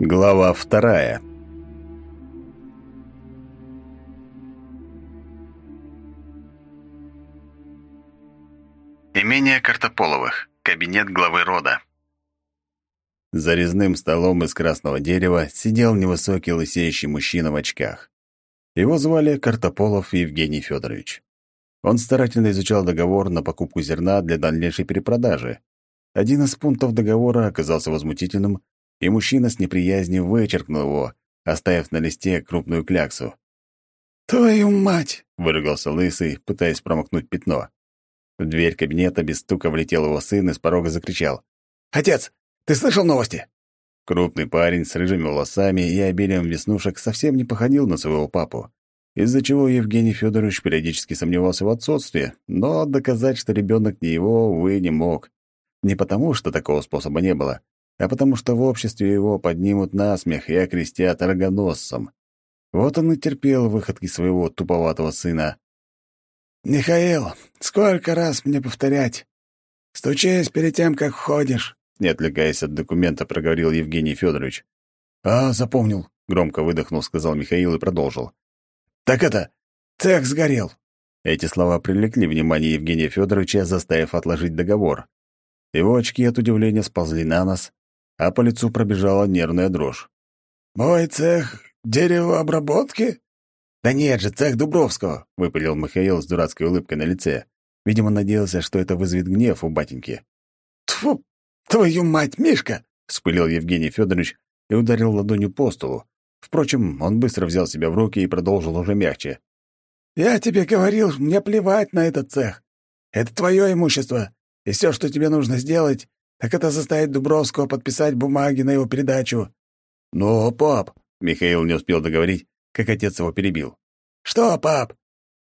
Глава вторая. Имение Картополовых. Кабинет главы рода. За резным столом из красного дерева сидел невысокий лысеющий мужчина в очках. Его звали Картополов Евгений Федорович. Он старательно изучал договор на покупку зерна для дальнейшей перепродажи. Один из пунктов договора оказался возмутительным, и мужчина с неприязнью вычеркнул его, оставив на листе крупную кляксу. «Твою мать!» — выругался лысый, пытаясь промокнуть пятно. В дверь кабинета без стука влетел его сын и с порога закричал. «Отец, ты слышал новости?» Крупный парень с рыжими волосами и обилием веснушек совсем не походил на своего папу, из-за чего Евгений Федорович периодически сомневался в отцовстве, но доказать, что ребенок не его, увы, не мог. Не потому, что такого способа не было, а потому что в обществе его поднимут насмех и окрестят рогоносцем. Вот он и терпел выходки своего туповатого сына. «Михаил, сколько раз мне повторять? Стучись перед тем, как входишь», не отвлекаясь от документа, проговорил Евгений Федорович. «А, запомнил», — громко выдохнул, сказал Михаил и продолжил. «Так это, цех сгорел». Эти слова привлекли внимание Евгения Федоровича, заставив отложить договор. Его очки от удивления сползли на нос, а по лицу пробежала нервная дрожь. «Мой цех деревообработки?» «Да нет же, цех Дубровского», — выпалил Михаил с дурацкой улыбкой на лице. Видимо, надеялся, что это вызовет гнев у батеньки. «Тьфу, твою мать, Мишка!» — вспылил Евгений Федорович и ударил ладонью по столу. Впрочем, он быстро взял себя в руки и продолжил уже мягче. «Я тебе говорил, мне плевать на этот цех. Это твое имущество, и все, что тебе нужно сделать, так это заставить Дубровского подписать бумаги на его передачу». «Но, пап...» — Михаил не успел договорить, как отец его перебил. «Что, пап?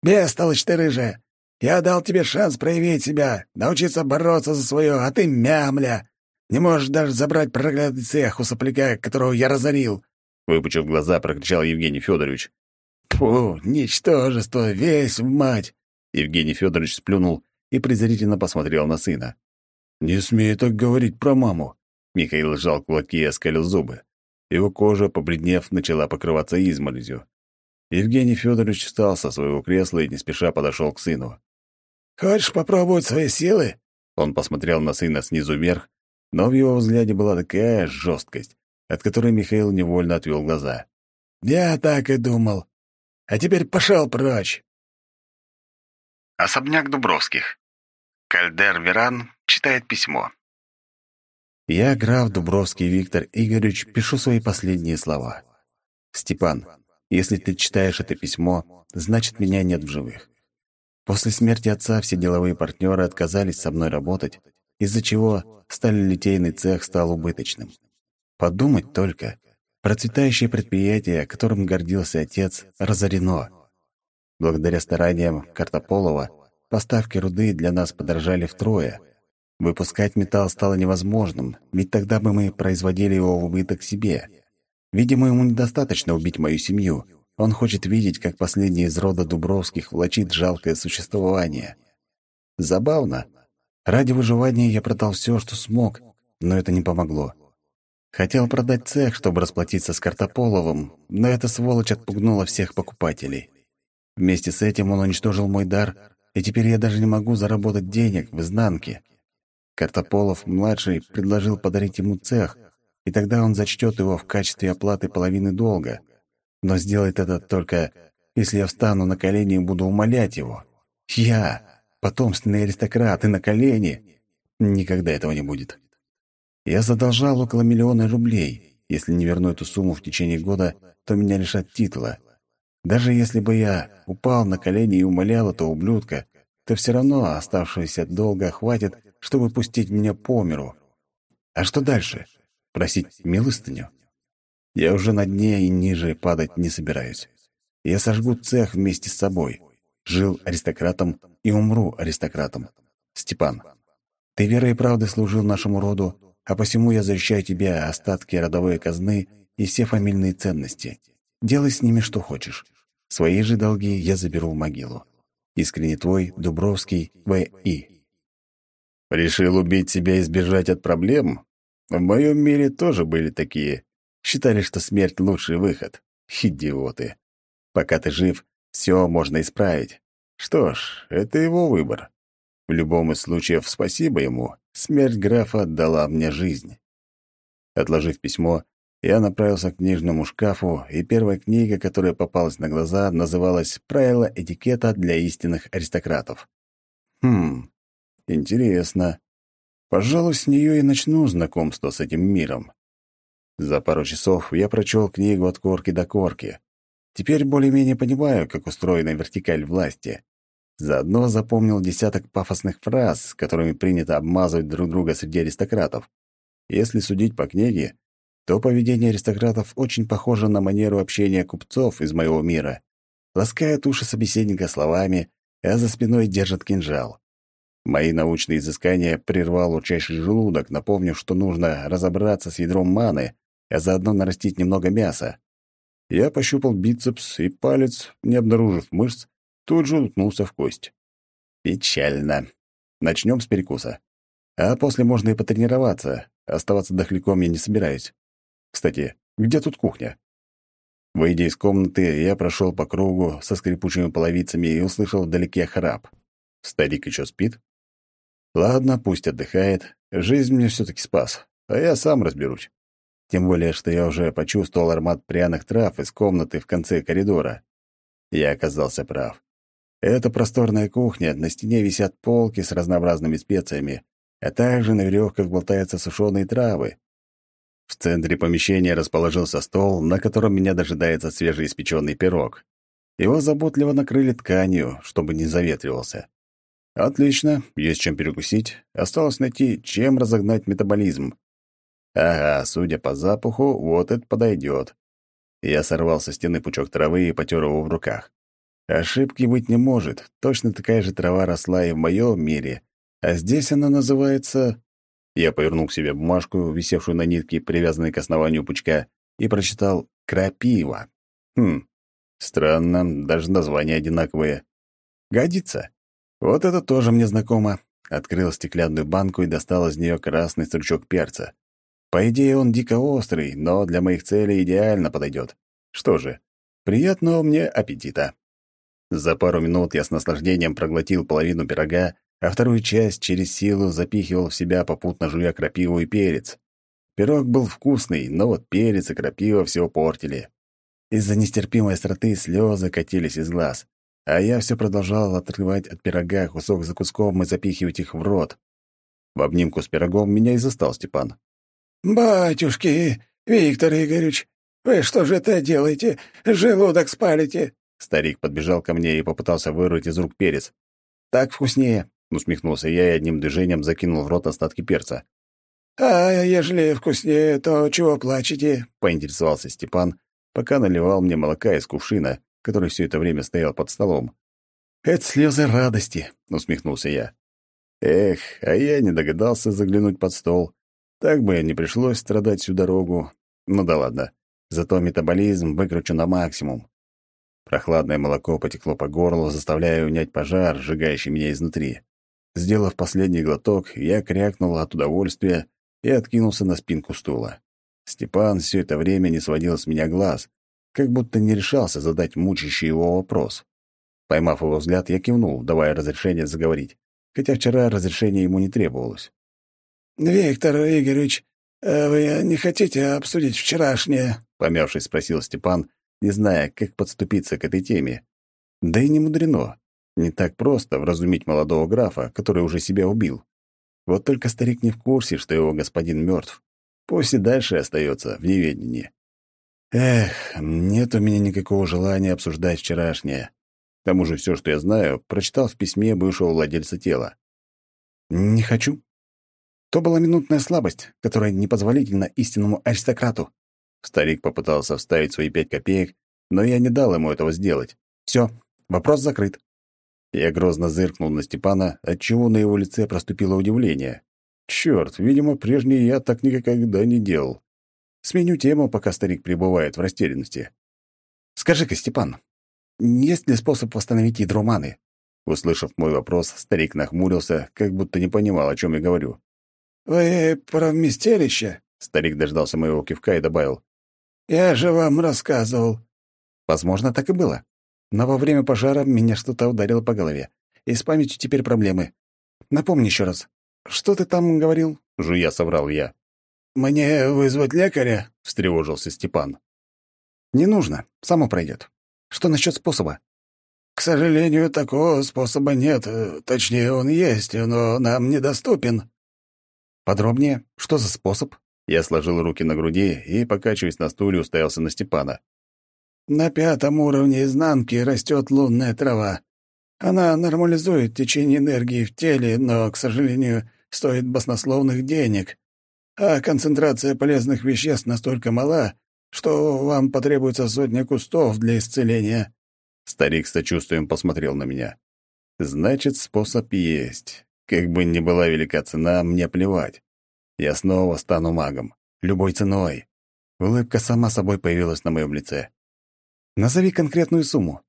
Бестолочь ты рыжая. Я дал тебе шанс проявить себя, научиться бороться за свое, а ты мямля. Не можешь даже забрать проклятый цех у сопляка, которого я разорил!» Выпучив глаза, прокричал Евгений Федорович. «Фу, ничтожество, весь в мать!» Евгений Федорович сплюнул и презрительно посмотрел на сына. «Не смей так говорить про маму!» Михаил сжал кулаки и оскалил зубы. Его кожа, побледнев, начала покрываться изморозью. Евгений Федорович встал со своего кресла и не спеша подошел к сыну. «Хочешь попробовать свои силы?» Он посмотрел на сына снизу вверх, но в его взгляде была такая жесткость, от которой Михаил невольно отвел глаза. «Я так и думал. А теперь пошел прочь!» Особняк Дубровских. Кальдер Веран читает письмо. Я, граф Дубровский Виктор Игоревич, пишу свои последние слова. Степан, если ты читаешь это письмо, значит, меня нет в живых. После смерти отца все деловые партнеры отказались со мной работать, из-за чего сталелитейный цех стал убыточным. Подумать только. Процветающее предприятие, которым гордился отец, разорено. Благодаря стараниям Картополова поставки руды для нас подорожали втрое — Выпускать металл стало невозможным, ведь тогда бы мы производили его в убыток себе. Видимо, ему недостаточно убить мою семью. Он хочет видеть, как последний из рода Дубровских влачит жалкое существование. Забавно. Ради выживания я продал все, что смог, но это не помогло. Хотел продать цех, чтобы расплатиться с Картополовым, но эта сволочь отпугнула всех покупателей. Вместе с этим он уничтожил мой дар, и теперь я даже не могу заработать денег в изнанке. Картополов-младший предложил подарить ему цех, и тогда он зачтет его в качестве оплаты половины долга. Но сделает это только, если я встану на колени и буду умолять его. Я, потомственный аристократ, и на колени. Никогда этого не будет. Я задолжал около миллиона рублей. Если не верну эту сумму в течение года, то меня лишат титула. Даже если бы я упал на колени и умолял этого ублюдка, то все равно оставшегося долга хватит, чтобы пустить меня по миру. А что дальше? Просить милостыню? Я уже на дне и ниже падать не собираюсь. Я сожгу цех вместе с собой. Жил аристократом и умру аристократом. Степан, ты верой и правдой служил нашему роду, а посему я завещаю тебе остатки родовой казны и все фамильные ценности. Делай с ними что хочешь. Свои же долги я заберу в могилу. Искренне твой, Дубровский, В.И. Решил убить себя и сбежать от проблем? В моем мире тоже были такие. считали, что смерть — лучший выход. Идиоты. Пока ты жив, все можно исправить. Что ж, это его выбор. В любом из случаев спасибо ему. Смерть графа отдала мне жизнь. Отложив письмо, я направился к книжному шкафу, и первая книга, которая попалась на глаза, называлась «Правила этикета для истинных аристократов». Хм, интересно. Пожалуй, с нее и начну знакомство с этим миром. За пару часов я прочел книгу от корки до корки. Теперь более-менее понимаю, как устроена вертикаль власти. Заодно запомнил десяток пафосных фраз, которыми принято обмазывать друг друга среди аристократов. Если судить по книге, то поведение аристократов очень похоже на манеру общения купцов из моего мира. Ласкают уши собеседника словами, а за спиной держат кинжал. Мои научные изыскания прервал урчащий желудок, напомнив, что нужно разобраться с ядром маны, а заодно нарастить немного мяса. Я пощупал бицепс, и палец, не обнаружив мышц, тут же уткнулся в кость. Печально. Начнем с перекуса. А после можно и потренироваться. Оставаться дохляком я не собираюсь. Кстати, где тут кухня? Выйдя из комнаты, я прошел по кругу со скрипучими половицами и услышал вдалеке храп. Старик еще спит? Ладно, пусть отдыхает. Жизнь мне все таки спас, а я сам разберусь. Тем более, что я уже почувствовал аромат пряных трав из комнаты в конце коридора. Я оказался прав. Это просторная кухня, на стене висят полки с разнообразными специями, а также на веревках болтаются сушеные травы. В центре помещения расположился стол, на котором меня дожидается свежеиспеченный пирог. Его заботливо накрыли тканью, чтобы не заветривался. Отлично, есть чем перекусить. Осталось найти, чем разогнать метаболизм. Ага, судя по запаху, вот это подойдет. Я сорвал со стены пучок травы и потер его в руках. Ошибки быть не может. Точно такая же трава росла и в моем мире. А здесь она называется... Я повернул к себе бумажку, висевшую на нитке, привязанной к основанию пучка, и прочитал «крапива». Хм, странно, даже названия одинаковые. Годится. Вот это тоже мне знакомо. Открыл стеклянную банку и достал из нее красный стручок перца. По идее, он дико острый, но для моих целей идеально подойдет. Что же, приятного мне аппетита. За пару минут я с наслаждением проглотил половину пирога а вторую часть через силу запихивал в себя, попутно жуя крапиву и перец. Пирог был вкусный, но вот перец и крапива все портили. Из-за нестерпимой остроты слезы катились из глаз, а я все продолжал отрывать от пирога кусок за куском и запихивать их в рот. В обнимку с пирогом меня и застал Степан. «Батюшки, Виктор Игоревич, вы что же это делаете? Желудок спалите!» Старик подбежал ко мне и попытался вырвать из рук перец. «Так вкуснее», Усмехнулся я и одним движением закинул в рот остатки перца. «А ежели вкуснее, то чего плачете?» — поинтересовался Степан, пока наливал мне молока из кувшина, который все это время стоял под столом. «Это слезы радости», — усмехнулся я. Эх, а я не догадался заглянуть под стол. Так бы не пришлось страдать всю дорогу. Ну да ладно. Зато метаболизм выкручу на максимум. Прохладное молоко потекло по горлу, заставляя унять пожар, сжигающий меня изнутри. Сделав последний глоток, я крякнул от удовольствия и откинулся на спинку стула. Степан все это время не сводил с меня глаз, как будто не решался задать мучащий его вопрос. Поймав его взгляд, я кивнул, давая разрешение заговорить, хотя вчера разрешения ему не требовалось. «Виктор Игоревич, а вы не хотите обсудить вчерашнее?» — помявшись, спросил Степан, не зная, как подступиться к этой теме. Да и не мудрено. Не так просто вразумить молодого графа, который уже себя убил. Вот только старик не в курсе, что его господин мертв. Пусть и дальше остается в неведении. Эх, нет у меня никакого желания обсуждать вчерашнее. К тому же все, что я знаю, прочитал в письме бывшего владельца тела. Не хочу. То была минутная слабость, которая непозволительна истинному аристократу. Старик попытался вставить свои пять копеек, но я не дал ему этого сделать. Все, вопрос закрыт. Я грозно зыркнул на Степана, отчего на его лице проступило удивление. Черт, видимо, прежний я так никогда не делал. Сменю тему, пока старик пребывает в растерянности. «Скажи-ка, Степан, есть ли способ восстановить ядро маны?» Услышав мой вопрос, старик нахмурился, как будто не понимал, о чем я говорю. «Вы про вместилище?» Старик дождался моего кивка и добавил. Я же вам рассказывал». Возможно, так и было. Но во время пожара меня что-то ударило по голове. И с памятью теперь проблемы. Напомни еще раз. Что ты там говорил? Жуя соврал я. «Мне вызвать лекаря?» — встревожился Степан. «Не нужно. Само пройдет. Что насчет способа?» «К сожалению, такого способа нет. Точнее, он есть, но нам недоступен». «Подробнее? Что за способ?» Я сложил руки на груди и, покачиваясь на стуле, уставился на Степана. «На пятом уровне изнанки растет лунная трава. Она нормализует течение энергии в теле, но, к сожалению, стоит баснословных денег. А концентрация полезных веществ настолько мала, что вам потребуется сотня кустов для исцеления». Старик с сочувствием посмотрел на меня. «Значит, способ есть. Как бы ни была велика цена, мне плевать. Я снова стану магом. Любой ценой». Улыбка сама собой появилась на моем лице. «Назови конкретную сумму».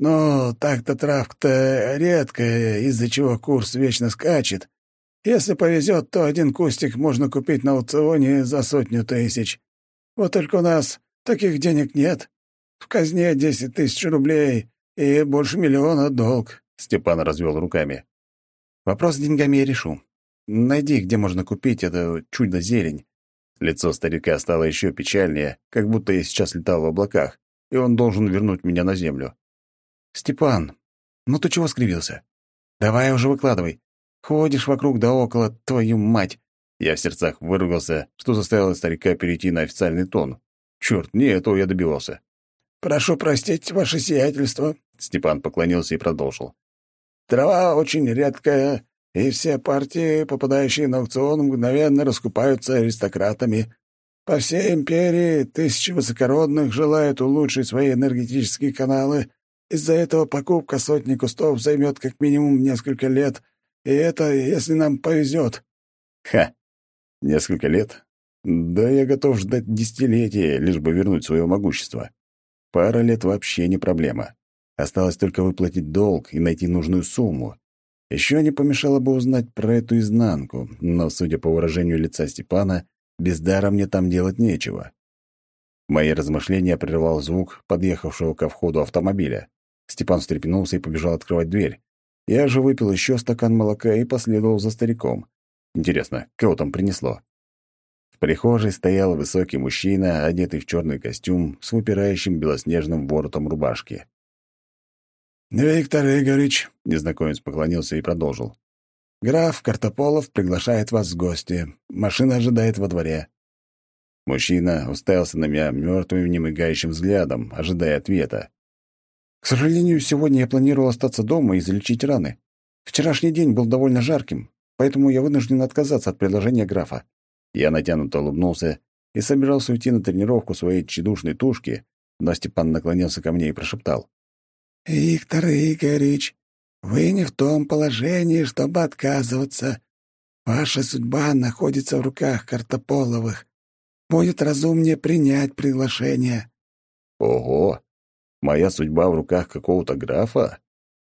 «Ну, так-то травка-то редкая, из-за чего курс вечно скачет. Если повезет, то один кустик можно купить на аукционе за сотню тысяч. Вот только у нас таких денег нет. В казне десять тысяч рублей и больше миллиона долг», — Степан развел руками. «Вопрос с деньгами я решу. Найди, где можно купить это чудо-зелень». Лицо старика стало еще печальнее, как будто я сейчас летал в облаках, и он должен вернуть меня на землю. «Степан, ну ты чего скривился? Давай уже выкладывай. Ходишь вокруг да около, твою мать!» Я в сердцах выругался, что заставило старика перейти на официальный тон. Черт, не этого я добивался. «Прошу простить, ваше сиятельство», — Степан поклонился и продолжил. «Трава очень редкая, и все партии, попадающие на аукцион, мгновенно раскупаются аристократами. По всей империи тысячи высокородных желают улучшить свои энергетические каналы. Из-за этого покупка сотни кустов займет как минимум несколько лет, и это если нам повезет». «Ха! Несколько лет? Да я готов ждать десятилетия, лишь бы вернуть свое могущество. Пара лет вообще не проблема. Осталось только выплатить долг и найти нужную сумму. Еще не помешало бы узнать про эту изнанку, но, судя по выражению лица Степана, без дара мне там делать нечего. Мои размышления прервал звук подъехавшего ко входу автомобиля. Степан встрепенулся и побежал открывать дверь. Я же выпил еще стакан молока и последовал за стариком. Интересно, кого там принесло? В прихожей стоял высокий мужчина, одетый в черный костюм с выпирающим белоснежным воротом рубашки. «Виктор Игоревич», — незнакомец поклонился и продолжил. «Граф Картополов приглашает вас в гости. Машина ожидает во дворе». Мужчина уставился на меня мертвым, немигающим взглядом, ожидая ответа. «К сожалению, сегодня я планировал остаться дома и залечить раны. Вчерашний день был довольно жарким поэтому я вынужден отказаться от предложения графа». Я натянуто улыбнулся и собирался уйти на тренировку своей тщедушной тушки, но Степан наклонился ко мне и прошептал. «Виктор Игоревич, вы не в том положении, чтобы отказываться. Ваша судьба находится в руках Картополовых. Будет разумнее принять приглашение». «Ого! Моя судьба в руках какого-то графа?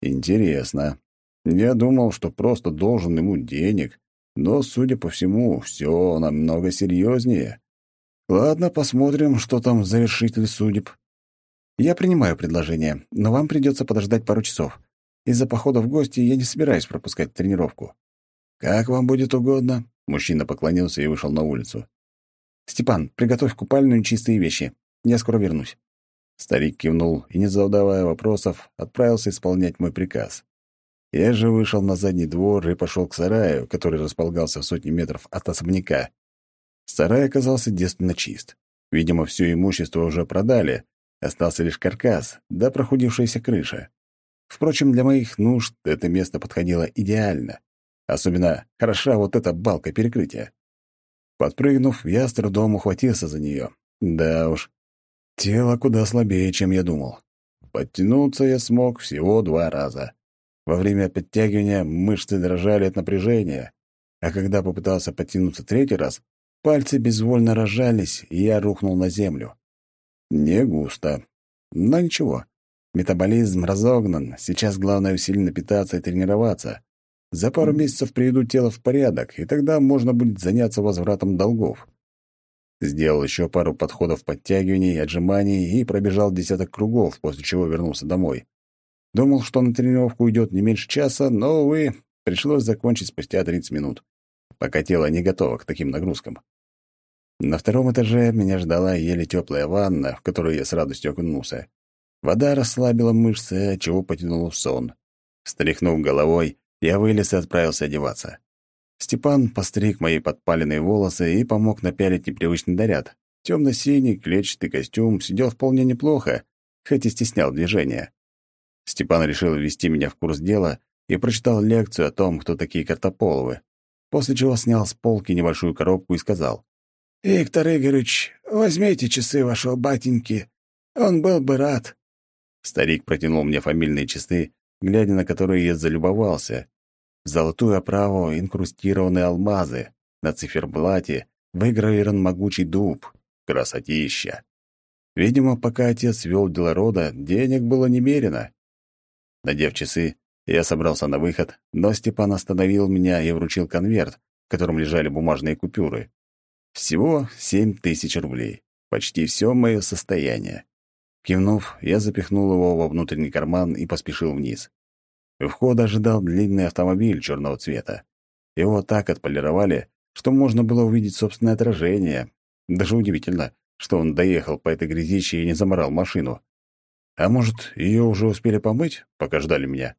Интересно. Я думал, что просто должен ему денег, но, судя по всему, все намного серьезнее. Ладно, посмотрим, что там завершитель судеб. Я принимаю предложение, но вам придется подождать пару часов. Из-за похода в гости я не собираюсь пропускать тренировку. Как вам будет угодно. Мужчина поклонился и вышел на улицу. «Степан, приготовь купальную и чистые вещи. Я скоро вернусь». Старик кивнул и, не задавая вопросов, отправился исполнять мой приказ. Я же вышел на задний двор и пошел к сараю, который располагался в сотни метров от особняка. Сарай оказался девственно чист. Видимо, все имущество уже продали, остался лишь каркас, да прохудившаяся крыша. Впрочем, для моих нужд это место подходило идеально. Особенно хороша вот эта балка перекрытия. Подпрыгнув, я с трудом ухватился за нее. Да уж, тело куда слабее, чем я думал. Подтянуться я смог всего два раза. Во время подтягивания мышцы дрожали от напряжения, а когда попытался подтянуться третий раз, пальцы безвольно разжались, и я рухнул на землю. Не густо. Но ничего. Метаболизм разогнан, сейчас главное усиленно питаться и тренироваться. За пару месяцев приведу тело в порядок, и тогда можно будет заняться возвратом долгов. Сделал еще пару подходов подтягиваний, отжиманий и пробежал десяток кругов, после чего вернулся домой. Думал, что на тренировку уйдет не меньше часа, но, увы, пришлось закончить спустя 30 минут, пока тело не готово к таким нагрузкам. На втором этаже меня ждала еле теплая ванна, в которую я с радостью окунулся. Вода расслабила мышцы, чего потянуло в сон. Встряхнув головой, я вылез и отправился одеваться. Степан постриг мои подпаленные волосы и помог напялить непривычный наряд. Темно-синий клетчатый костюм сидел вполне неплохо, хоть и стеснял движения. Степан решил ввести меня в курс дела и прочитал лекцию о том, кто такие Картополовы, после чего снял с полки небольшую коробку и сказал. «Виктор Игоревич, возьмите часы вашего батеньки. Он был бы рад». Старик протянул мне фамильные часы, глядя на которые я залюбовался. Золотую оправу инкрустированы алмазы, на циферблате выгравирован могучий дуб. Красотища! Видимо, пока отец вел дела рода, денег было немерено. Надев часы, я собрался на выход, но Степан остановил меня и вручил конверт, в котором лежали бумажные купюры. Всего семь тысяч рублей. Почти все мое состояние. Кивнув, я запихнул его во внутренний карман и поспешил вниз. У входа ожидал длинный автомобиль черного цвета. Его так отполировали, что можно было увидеть собственное отражение. Даже удивительно, что он доехал по этой грязище и не заморал машину. А может, ее уже успели помыть, пока ждали меня?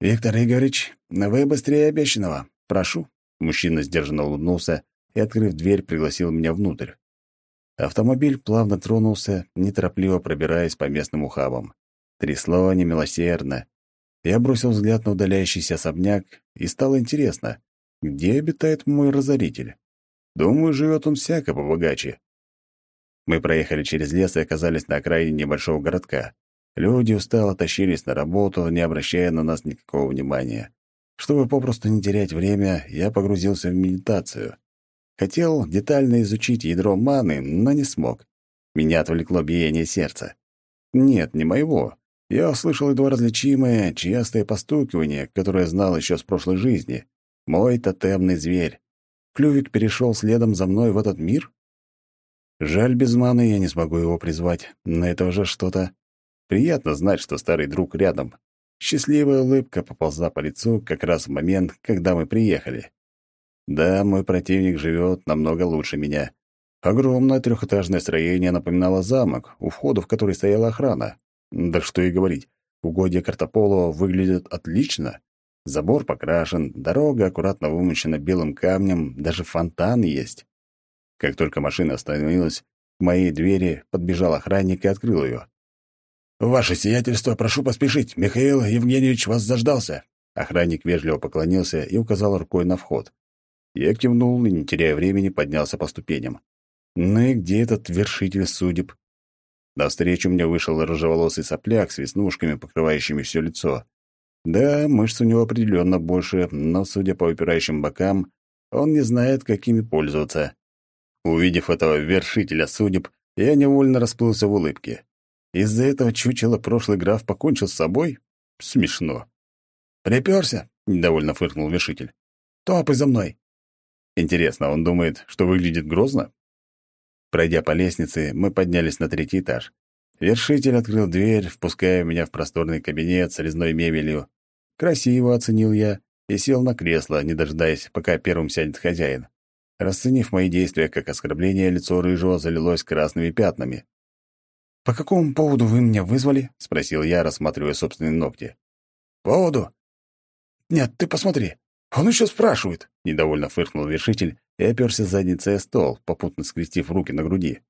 «Виктор Игоревич, вы быстрее обещанного. Прошу». Мужчина сдержанно улыбнулся и, открыв дверь, пригласил меня внутрь. Автомобиль плавно тронулся, неторопливо пробираясь по местным ухабам. Трясло немилосердно. Я бросил взгляд на удаляющийся особняк, и стало интересно, где обитает мой разоритель. Думаю, живет он всяко побогаче. Мы проехали через лес и оказались на окраине небольшого городка. Люди устало тащились на работу, не обращая на нас никакого внимания. Чтобы попросту не терять время, я погрузился в медитацию. Хотел детально изучить ядро маны, но не смог. Меня отвлекло биение сердца. Нет, не моего. Я услышал едва различимое, частое постукивание, которое знал еще с прошлой жизни. Мой тотемный зверь. Клювик перешел следом за мной в этот мир? Жаль, без маны я не смогу его призвать, но это уже что-то. Приятно знать, что старый друг рядом. Счастливая улыбка поползла по лицу как раз в момент, когда мы приехали. Да, мой противник живет намного лучше меня. Огромное трехэтажное строение напоминало замок, у входа в который стояла охрана. Да что и говорить, угодья Картополова выглядят отлично. Забор покрашен, дорога аккуратно вымощена белым камнем, даже фонтан есть. Как только машина остановилась, к моей двери подбежал охранник и открыл ее. «Ваше сиятельство, прошу поспешить. Михаил Евгеньевич вас заждался». Охранник вежливо поклонился и указал рукой на вход. Я кивнул и, не теряя времени, поднялся по ступеням. Ну и где этот вершитель судеб? Навстречу мне вышел рыжеволосый сопляк с веснушками, покрывающими все лицо. Да, мышц у него определенно больше, но, судя по выпирающим бокам, он не знает, какими пользоваться. Увидев этого вершителя судеб, я невольно расплылся в улыбке. Из-за этого чучело прошлый граф покончил с собой? Смешно. «Припёрся?» — недовольно фыркнул вершитель. «Топай за мной!» Интересно, он думает, что выглядит грозно? Пройдя по лестнице, мы поднялись на третий этаж. Вершитель открыл дверь, впуская меня в просторный кабинет с резной мебелью. Красиво оценил я и сел на кресло, не дожидаясь, пока первым сядет хозяин. Расценив мои действия как оскорбление, лицо рыжего залилось красными пятнами. «По какому поводу вы меня вызвали?» — спросил я, рассматривая собственные ногти. «Поводу? Нет, ты посмотри. «Он еще спрашивает», — недовольно фыркнул вершитель и оперся задницей о стол, попутно скрестив руки на груди.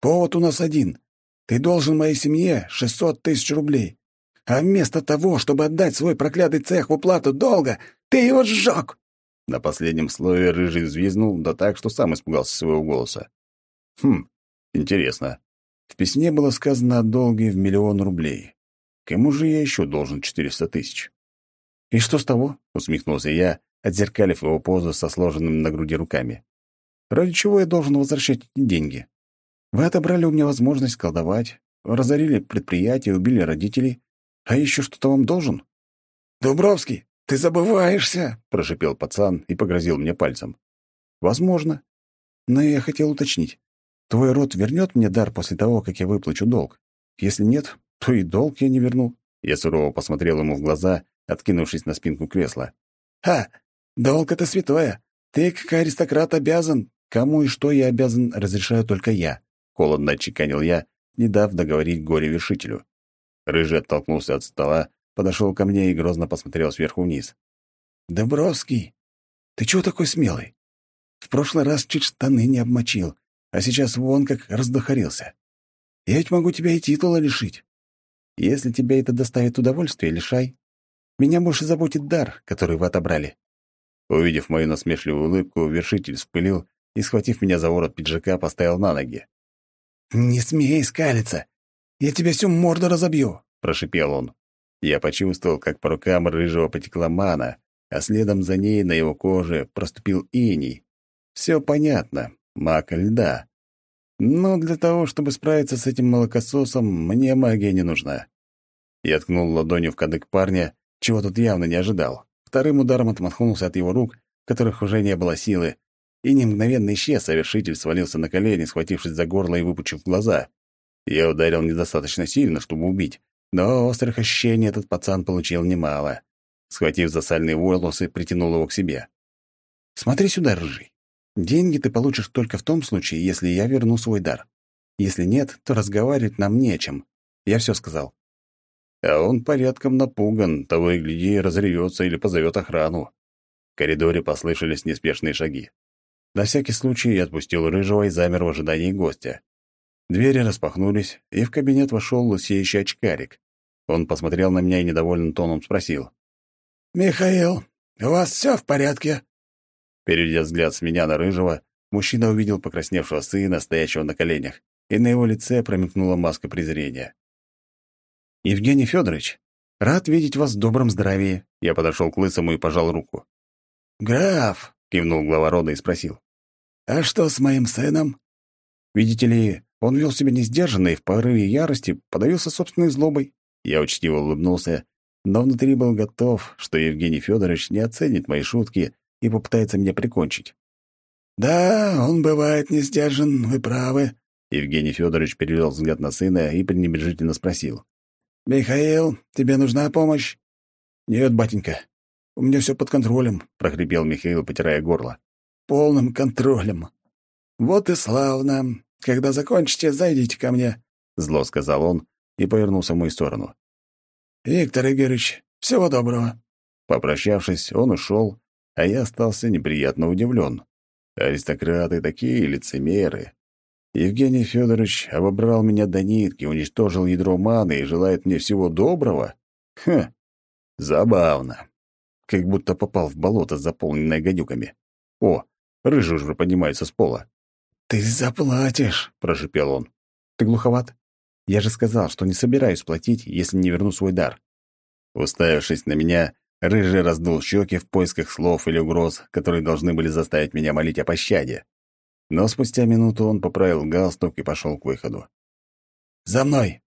«Повод у нас один. Ты должен моей семье шестьсот тысяч рублей. А вместо того, чтобы отдать свой проклятый цех в уплату долга, ты его сжег!» На последнем слове рыжий взвизнул, да так, что сам испугался своего голоса. «Хм, интересно. В письме было сказано о долге в миллион рублей. Кому же я еще должен четыреста тысяч?» «И что с того?» — усмехнулся я, отзеркалив его позу со сложенными на груди руками. «Ради чего я должен возвращать эти деньги? Вы отобрали у меня возможность колдовать, разорили предприятие, убили родителей, а еще что-то вам должен?» «Дубровский, ты забываешься!» — прошипел пацан и погрозил мне пальцем. «Возможно. Но я хотел уточнить. Твой род вернет мне дар после того, как я выплачу долг? Если нет, то и долг я не верну». Я сурово посмотрел ему в глаза, откинувшись на спинку кресла. «Ха! Долг — это святое. Ты, как аристократ, обязан. Кому и что я обязан, разрешаю только я», — холодно отчеканил я, не дав договорить горе-вершителю. Рыжий оттолкнулся от стола, подошел ко мне и грозно посмотрел сверху вниз. «Добровский, ты чего такой смелый? В прошлый раз чуть штаны не обмочил, а сейчас вон как раздухарился. Я ведь могу тебя и титула лишить. Если тебе это доставит удовольствие, лишай. Меня больше заботит дар, который вы отобрали». Увидев мою насмешливую улыбку, вершитель вспылил и, схватив меня за ворот пиджака, поставил на ноги. «Не смей скалиться! Я тебе всю морду разобью!» — прошипел он. Я почувствовал, как по рукам рыжего потекла мана, а следом за ней на его коже проступил иней. Все понятно, маг льда. Но для того, чтобы справиться с этим молокососом, мне магия не нужна. Я ткнул ладонью в кадык парня, чего тут явно не ожидал. Вторым ударом отмахнулся от его рук, которых уже не было силы, и не мгновенно исчез, а свалился на колени, схватившись за горло и выпучив глаза. Я ударил недостаточно сильно, чтобы убить, но острых ощущений этот пацан получил немало. Схватив за сальные волосы, притянул его к себе. «Смотри сюда, рыжий. Деньги ты получишь только в том случае, если я верну свой дар. Если нет, то разговаривать нам не о чем. Я все сказал». А он порядком напуган, того и гляди, разревется или позовет охрану. В коридоре послышались неспешные шаги. На всякий случай я отпустил рыжего и замер в ожидании гостя. Двери распахнулись, и в кабинет вошел лысеющий очкарик. Он посмотрел на меня и недовольным тоном спросил. «Михаил, у вас все в порядке?» Переведя взгляд с меня на Рыжего, мужчина увидел покрасневшего сына, стоящего на коленях, и на его лице промелькнула маска презрения. «Евгений Федорович, рад видеть вас в добром здравии», — я подошел к Лысому и пожал руку. «Граф», — кивнул глава рода и спросил, «а что с моим сыном?» «Видите ли, он вел себя несдержанно и в порыве ярости подавился собственной злобой». Я учтиво улыбнулся но внутри был готов, что Евгений Федорович не оценит мои шутки и попытается меня прикончить. «Да, он бывает не сдержан, вы правы», — Евгений Федорович перевел взгляд на сына и пренебрежительно спросил. «Михаил, тебе нужна помощь?» «Нет, батенька, у меня все под контролем», — прохрипел Михаил, потирая горло. «Полным контролем. Вот и славно. Когда закончите, зайдите ко мне», — зло сказал он и повернулся в мою сторону. «Виктор Игоревич, всего доброго». Попрощавшись, он ушел, а я остался неприятно удивлен. Аристократы такие лицемеры. Евгений Федорович обобрал меня до нитки, уничтожил ядро маны и желает мне всего доброго? Хм, забавно. Как будто попал в болото, заполненное гадюками. О, рыжий уже поднимается с пола. «Ты заплатишь», — прошипел он. «Ты глуховат?» Я же сказал, что не собираюсь платить, если не верну свой дар. Уставившись на меня, Рыжий раздул щеки в поисках слов или угроз, которые должны были заставить меня молить о пощаде. Но спустя минуту он поправил галстук и пошел к выходу. «За мной!»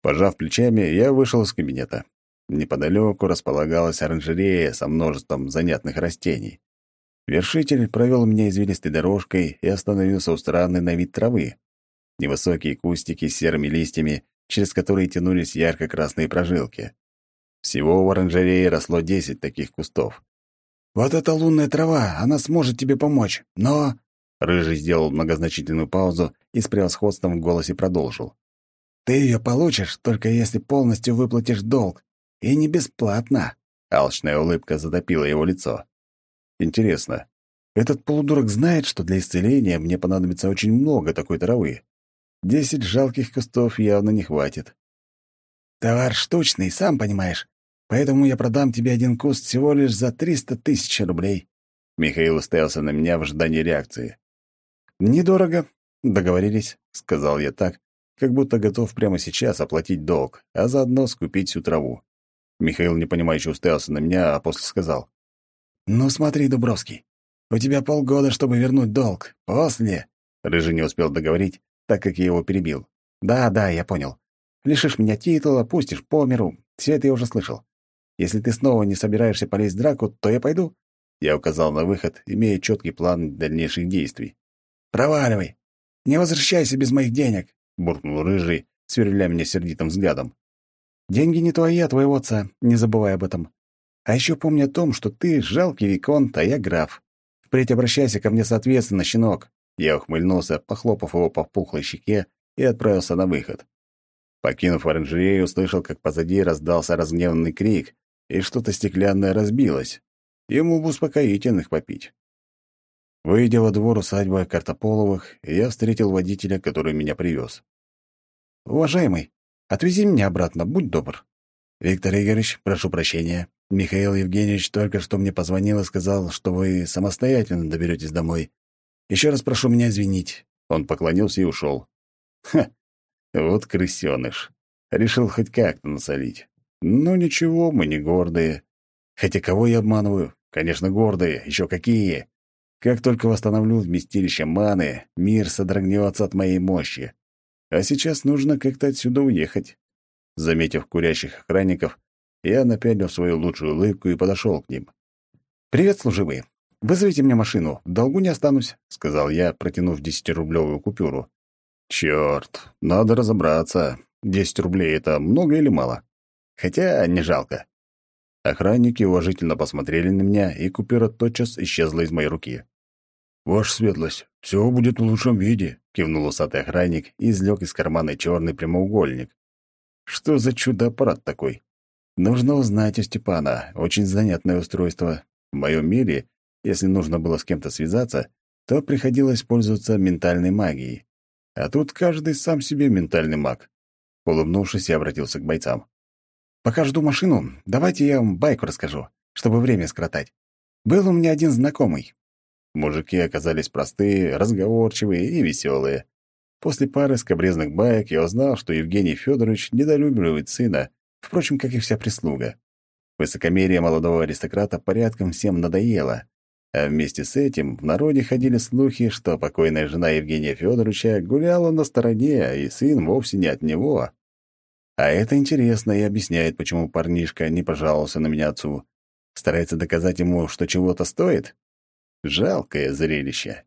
Пожав плечами, я вышел из кабинета. Неподалеку располагалась оранжерея со множеством занятных растений. Вершитель провел меня извилистой дорожкой и остановился у странной на вид травы невысокие кустики с серыми листьями, через которые тянулись ярко-красные прожилки. Всего в оранжерее росло десять таких кустов. «Вот эта лунная трава, она сможет тебе помочь, но...» Рыжий сделал многозначительную паузу и с превосходством в голосе продолжил. «Ты ее получишь, только если полностью выплатишь долг. И не бесплатно». Алчная улыбка затопила его лицо. «Интересно, этот полудурок знает, что для исцеления мне понадобится очень много такой травы. Десять жалких кустов явно не хватит. Товар штучный, сам понимаешь. Поэтому я продам тебе один куст всего лишь за триста тысяч рублей. Михаил уставился на меня в ожидании реакции. «Недорого. Договорились», — сказал я так, как будто готов прямо сейчас оплатить долг, а заодно скупить всю траву. Михаил непонимающе уставился на меня, а после сказал. «Ну смотри, Дубровский, у тебя полгода, чтобы вернуть долг. После...» Рыжий не успел договорить, так как я его перебил. «Да, да, я понял. Лишишь меня титула, пустишь по миру. Все это я уже слышал. Если ты снова не собираешься полезть в драку, то я пойду». Я указал на выход, имея четкий план дальнейших действий. Проваливай. Не возвращайся без моих денег, буркнул рыжий, сверля меня сердитым взглядом. Деньги не твои, а твоего отца, не забывай об этом. А еще помни о том, что ты жалкий виконт, а я граф. Впредь обращайся ко мне соответственно, щенок. Я ухмыльнулся, похлопав его по пухлой щеке, и отправился на выход. Покинув оранжерею, услышал, как позади раздался разгневанный крик, и что-то стеклянное разбилось. Ему бы успокоительных попить. Выйдя во двор усадьбы Картополовых, я встретил водителя, который меня привез. «Уважаемый, отвези меня обратно, будь добр». «Виктор Игоревич, прошу прощения. Михаил Евгеньевич только что мне позвонил и сказал, что вы самостоятельно доберетесь домой. Еще раз прошу меня извинить». Он поклонился и ушел. «Ха, вот крысёныш. Решил хоть как-то насолить. Ну ничего, мы не гордые. Хотя кого я обманываю? Конечно, гордые. Еще какие. Как только восстановлю вместилище маны, мир содрогнется от моей мощи. А сейчас нужно как-то отсюда уехать. Заметив курящих охранников, я напялил свою лучшую улыбку и подошел к ним. «Привет, служивые. Вызовите мне машину, в долгу не останусь», — сказал я, протянув десятирублевую купюру. Черт, надо разобраться. Десять рублей — это много или мало? Хотя не жалко. Охранники уважительно посмотрели на меня, и купюра тотчас исчезла из моей руки. «Ваша светлость, все будет в лучшем виде», — кивнул усатый охранник и извлек из кармана черный прямоугольник. «Что за чудо-аппарат такой? Нужно узнать у Степана. Очень занятное устройство. В моем мире, если нужно было с кем-то связаться, то приходилось пользоваться ментальной магией. А тут каждый сам себе ментальный маг. Улыбнувшись, я обратился к бойцам. «Пока жду машину, давайте я вам байку расскажу, чтобы время скоротать. Был у меня один знакомый». Мужики оказались простые, разговорчивые и веселые. После пары скобрезных баек я узнал, что Евгений Федорович недолюбливает сына, впрочем, как и вся прислуга. Высокомерие молодого аристократа порядком всем надоело, а вместе с этим в народе ходили слухи, что покойная жена Евгения Федоровича гуляла на стороне, и сын вовсе не от него. А это интересно и объясняет, почему парнишка не пожаловался на меня отцу. Старается доказать ему, что чего-то стоит? Жалкое зрелище.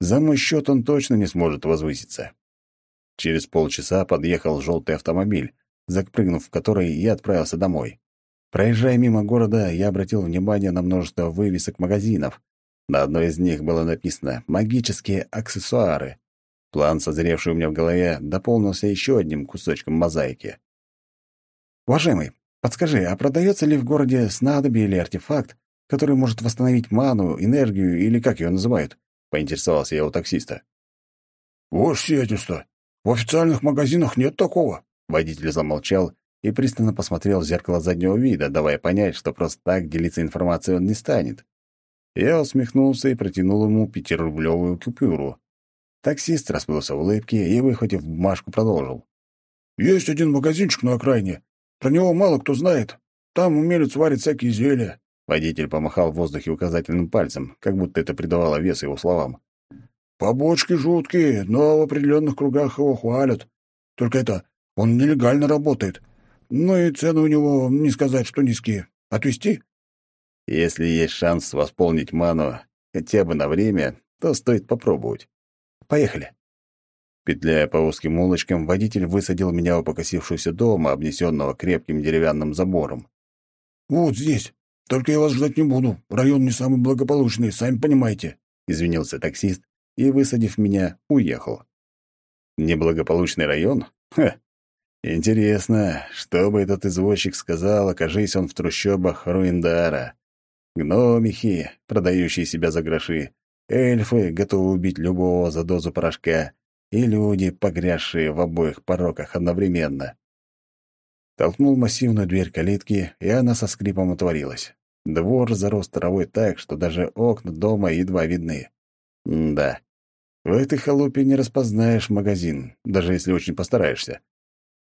За мой счет он точно не сможет возвыситься. Через полчаса подъехал желтый автомобиль, запрыгнув в который, я отправился домой. Проезжая мимо города, я обратил внимание на множество вывесок магазинов. На одной из них было написано «Магические аксессуары». План, созревший у меня в голове, дополнился еще одним кусочком мозаики. «Уважаемый, подскажи, а продается ли в городе снадобье или артефакт, который может восстановить ману, энергию или как ее называют?» — поинтересовался я у таксиста. «Ваше сиятельство, в официальных магазинах нет такого», — водитель замолчал и пристально посмотрел в зеркало заднего вида, давая понять, что просто так делиться информацией он не станет. Я усмехнулся и протянул ему пятирублевую купюру. Таксист расплылся в улыбке и, выхватив бумажку, продолжил. «Есть один магазинчик на окраине. Про него мало кто знает. Там умелец варит всякие зелья». Водитель помахал в воздухе указательным пальцем, как будто это придавало вес его словам. «Побочки жуткие, но в определенных кругах его хвалят. Только это, он нелегально работает. Ну и цены у него, не сказать, что низкие. Отвезти? Если есть шанс восполнить ману хотя бы на время, то стоит попробовать. Поехали. Петляя по узким улочкам, водитель высадил меня у покосившегося дома, обнесенного крепким деревянным забором. «Вот здесь. Только я вас ждать не буду. Район не самый благополучный, сами понимаете», — извинился таксист и, высадив меня, уехал. «Неблагополучный район? Ха! Интересно, что бы этот извозчик сказал, окажись он в трущобах Руиндара. Гномихи, продающие себя за гроши, эльфы, готовые убить любого за дозу порошка, и люди, погрязшие в обоих пороках одновременно. Толкнул массивную дверь калитки, и она со скрипом отворилась. Двор зарос травой так, что даже окна дома едва видны. М да, в этой халупе не распознаешь магазин, даже если очень постараешься.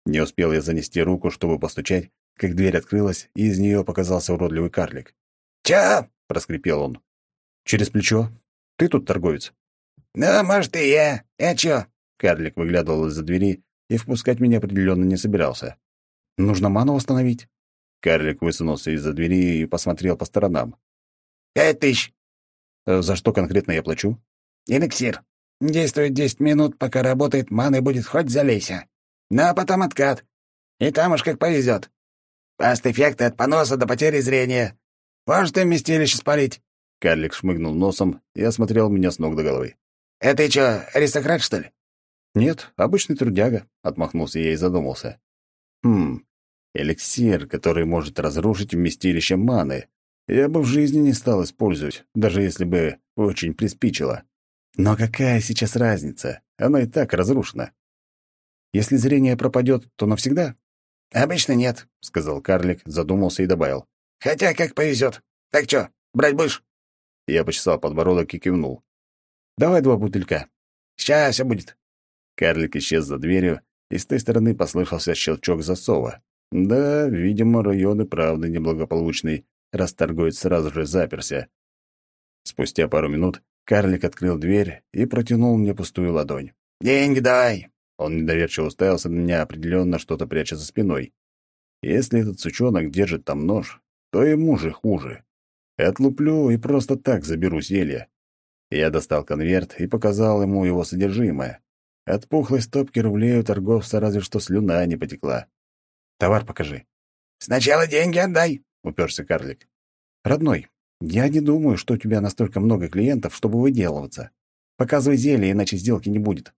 Не успел я занести руку, чтобы постучать, как дверь открылась, и из нее показался уродливый карлик. «Чё?» — проскрипел он. «Через плечо. Ты тут торговец?» «Ну, может, и я. А чё?» Карлик выглядывал из-за двери и впускать меня определенно не собирался. «Нужно ману восстановить». Карлик высунулся из-за двери и посмотрел по сторонам. «Пять тысяч». «За что конкретно я плачу?» «Эликсир. Действует десять минут, пока работает, маны будет хоть залейся. Ну, а потом откат. И там уж как повезет. Паст-эффекты от поноса до потери зрения. Может, и вместилище спалить. Карлик шмыгнул носом и осмотрел меня с ног до головы. «Это ты чё, аристократ, что ли?» «Нет, обычный трудяга», — отмахнулся я и задумался. «Хм, эликсир, который может разрушить вместилище маны. Я бы в жизни не стал использовать, даже если бы очень приспичило. Но какая сейчас разница? Она и так разрушена. Если зрение пропадет, то навсегда?» «Обычно нет», — сказал карлик, задумался и добавил. «Хотя как повезет. Так чё, брать будешь?» Я почесал подбородок и кивнул. «Давай два бутылька». «Сейчас все будет». Карлик исчез за дверью, и с той стороны послышался щелчок засова. Да, видимо, район и правда неблагополучный, раз торговец сразу же заперся. Спустя пару минут карлик открыл дверь и протянул мне пустую ладонь. «Деньги дай!» Он недоверчиво уставился на меня, определенно что-то пряча за спиной. Если этот сучонок держит там нож, то ему же хуже. Отлуплю и просто так заберу зелье. Я достал конверт и показал ему его содержимое. От пухлой стопки рублей у торговца разве что слюна не потекла. «Товар покажи». «Сначала деньги отдай», — уперся карлик. «Родной, я не думаю, что у тебя настолько много клиентов, чтобы выделываться. Показывай зелье, иначе сделки не будет».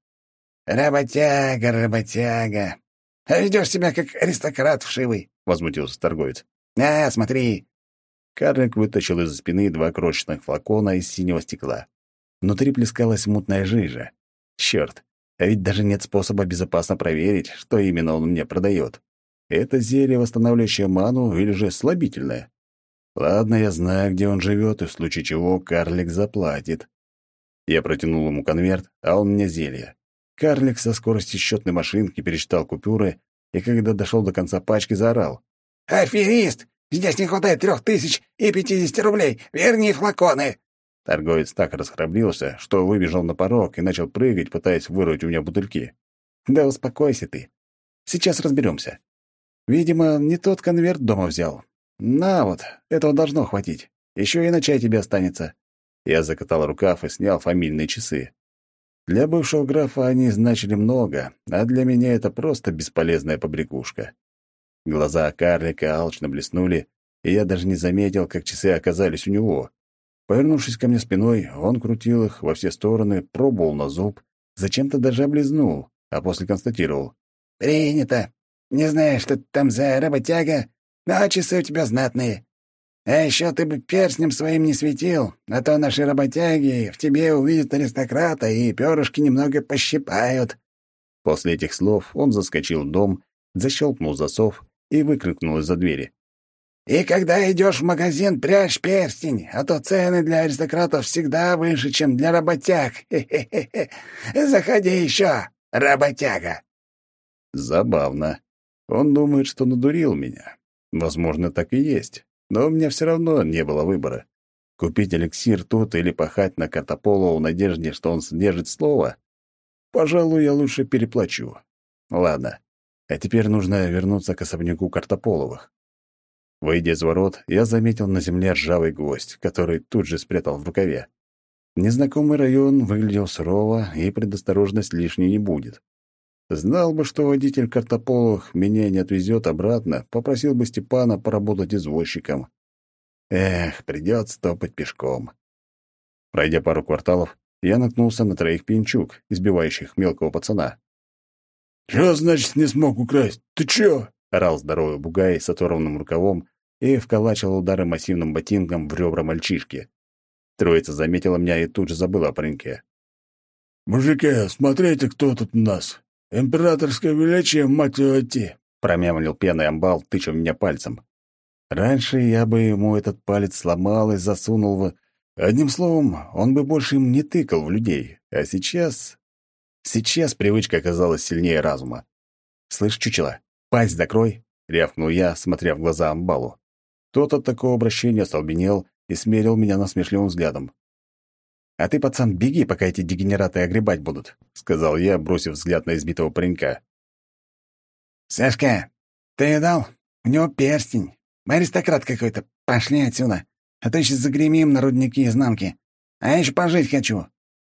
«Работяга, работяга. А ведёшь себя как аристократ вшивый», — возмутился торговец. «А, смотри, Карлик вытащил из-за спины два крошечных флакона из синего стекла. Внутри плескалась мутная жижа. Чёрт, а ведь даже нет способа безопасно проверить, что именно он мне продает. Это зелье, восстанавливающее ману, или же слабительное? Ладно, я знаю, где он живет, и в случае чего карлик заплатит. Я протянул ему конверт, а он мне зелье. Карлик со скоростью счетной машинки пересчитал купюры, и когда дошел до конца пачки, заорал. «Аферист! Здесь не хватает трех тысяч и пятидесяти рублей. Верни флаконы!» Торговец так расхрабрился, что выбежал на порог и начал прыгать, пытаясь вырвать у меня бутыльки. «Да успокойся ты. Сейчас разберемся. Видимо, не тот конверт дома взял. На вот, этого должно хватить. Еще и на чай тебе останется». Я закатал рукав и снял фамильные часы. Для бывшего графа они значили много, а для меня это просто бесполезная побрякушка. Глаза карлика алчно блеснули, и я даже не заметил, как часы оказались у него. Повернувшись ко мне спиной, он крутил их во все стороны, пробовал на зуб, зачем-то даже облизнул, а после констатировал. «Принято. Не знаю, что там за работяга, но часы у тебя знатные. А еще ты бы перстнем своим не светил, а то наши работяги в тебе увидят аристократа и перышки немного пощипают». После этих слов он заскочил в дом, защелкнул засов и выкрикнул из-за двери. «И когда идешь в магазин, прячь перстень, а то цены для аристократов всегда выше, чем для работяг. Хе-хе-хе. Заходи еще, работяга!» Забавно. Он думает, что надурил меня. Возможно, так и есть. Но у меня все равно не было выбора. Купить эликсир тут или пахать на Картополу в надежде, что он сдержит слово? Пожалуй, я лучше переплачу. Ладно, а теперь нужно вернуться к особняку Картополовых. Выйдя из ворот, я заметил на земле ржавый гвоздь, который тут же спрятал в рукаве. Незнакомый район выглядел сурово, и предосторожность лишней не будет. Знал бы, что водитель Картополовых меня не отвезет обратно, попросил бы Степана поработать извозчиком. Эх, придется топать пешком. Пройдя пару кварталов, я наткнулся на троих пьянчук, избивающих мелкого пацана. «Чё значит не смог украсть? Ты чё?» — орал здоровый бугай с оторванным рукавом и вколачивал удары массивным ботинком в ребра мальчишки. Троица заметила меня и тут же забыла о пареньке. «Мужики, смотрите, кто тут у нас. Императорское величие, мать его, идти!» — промямлил пьяный амбал, тыча меня пальцем. Раньше я бы ему этот палец сломал и засунул в... Одним словом, он бы больше им не тыкал в людей. А сейчас Сейчас привычка оказалась сильнее разума. «Слышь, чучело, пасть закрой!» — рявкнул я, смотря в глаза амбалу. Тот от такого обращения остолбенел и смерил меня насмешливым взглядом. «А ты, пацан, беги, пока эти дегенераты огребать будут», — сказал я, бросив взгляд на избитого паренька. «Сашка, ты видал? У него перстень. Аристократ какой-то. Пошли отсюда. А то сейчас загремим на рудники изнанки. А я еще пожить хочу».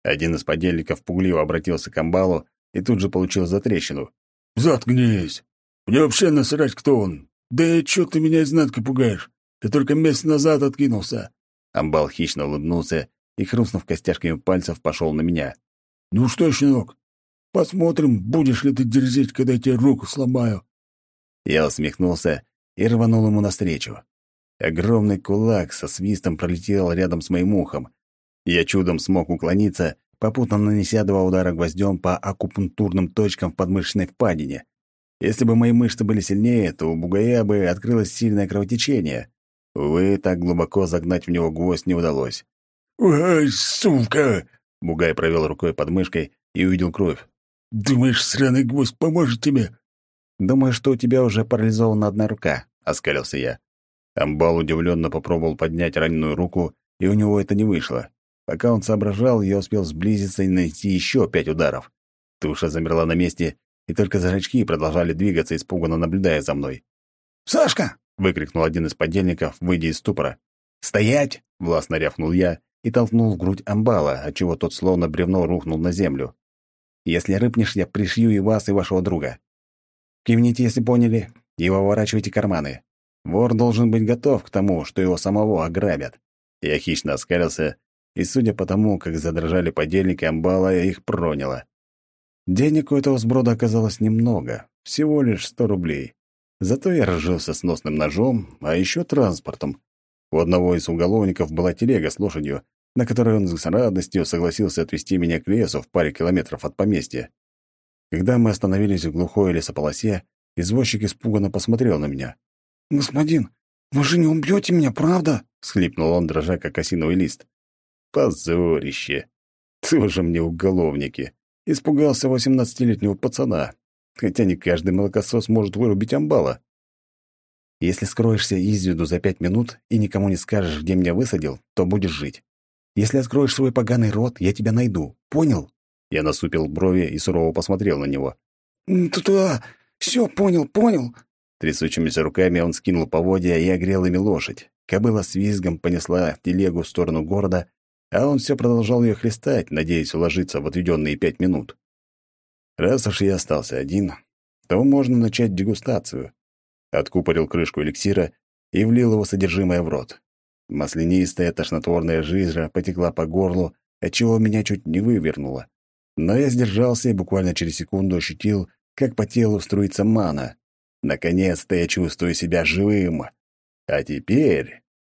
Один из подельников пугливо обратился к амбалу и тут же получил затрещину. «Заткнись! Мне вообще насрать, кто он. Да и чё ты меня изнанкой пугаешь? Ты только месяц назад откинулся». Амбал хищно улыбнулся и, хрустнув костяшками пальцев, пошел на меня. «Ну что, щенок, посмотрим, будешь ли ты дерзить, когда я тебе руку сломаю». Я усмехнулся и рванул ему навстречу. Огромный кулак со свистом пролетел рядом с моим ухом. Я чудом смог уклониться, попутно нанеся два удара гвоздем по акупунктурным точкам в подмышечной впадине. Если бы мои мышцы были сильнее, то у бугая бы открылось сильное кровотечение. Увы, так глубоко загнать в него гвоздь не удалось. «Ой, сука!» — Бугай провел рукой под мышкой и увидел кровь. «Думаешь, сраный гвоздь поможет тебе?» «Думаю, что у тебя уже парализована одна рука», — оскалился я. Амбал удивленно попробовал поднять раненую руку, и у него это не вышло. Пока он соображал, я успел сблизиться и найти еще пять ударов. Туша замерла на месте, и только зрачки продолжали двигаться, испуганно наблюдая за мной. «Сашка!» — выкрикнул один из подельников, выйдя из ступора. «Стоять!» — властно рявкнул я и толкнул в грудь амбала, отчего тот словно бревно рухнул на землю. «Если рыпнешь, я пришью и вас, и вашего друга. Кивните, если поняли, и выворачивайте карманы. Вор должен быть готов к тому, что его самого ограбят». Я хищно оскалился, и, судя по тому, как задрожали подельники амбала, их проняло. Денег у этого сброда оказалось немного, всего лишь сто рублей. Зато я разжился сносным ножом, а еще транспортом. У одного из уголовников была телега с лошадью, на которой он с радостью согласился отвезти меня к лесу в паре километров от поместья. Когда мы остановились в глухой лесополосе, извозчик испуганно посмотрел на меня. «Господин, вы же не убьете меня, правда?» — схлипнул он, дрожа как осиновый лист. «Позорище! Тоже мне уголовники!» Испугался восемнадцатилетнего пацана, хотя не каждый молокосос может вырубить амбала. Если скроешься из виду за пять минут и никому не скажешь, где меня высадил, то будешь жить. Если откроешь свой поганый рот, я тебя найду. Понял?» Я насупил брови и сурово посмотрел на него. «Да, все понял, понял». Трясучимися руками он скинул поводья и огрел ими лошадь. Кобыла с визгом понесла телегу в сторону города, а он все продолжал ее хлестать, надеясь уложиться в отведенные пять минут. Раз уж я остался один, то можно начать дегустацию. Откупорил крышку эликсира и влил его содержимое в рот. Маслянистая тошнотворная жижа потекла по горлу, отчего меня чуть не вывернуло. Но я сдержался и буквально через секунду ощутил, как по телу струится мана. Наконец-то я чувствую себя живым. А теперь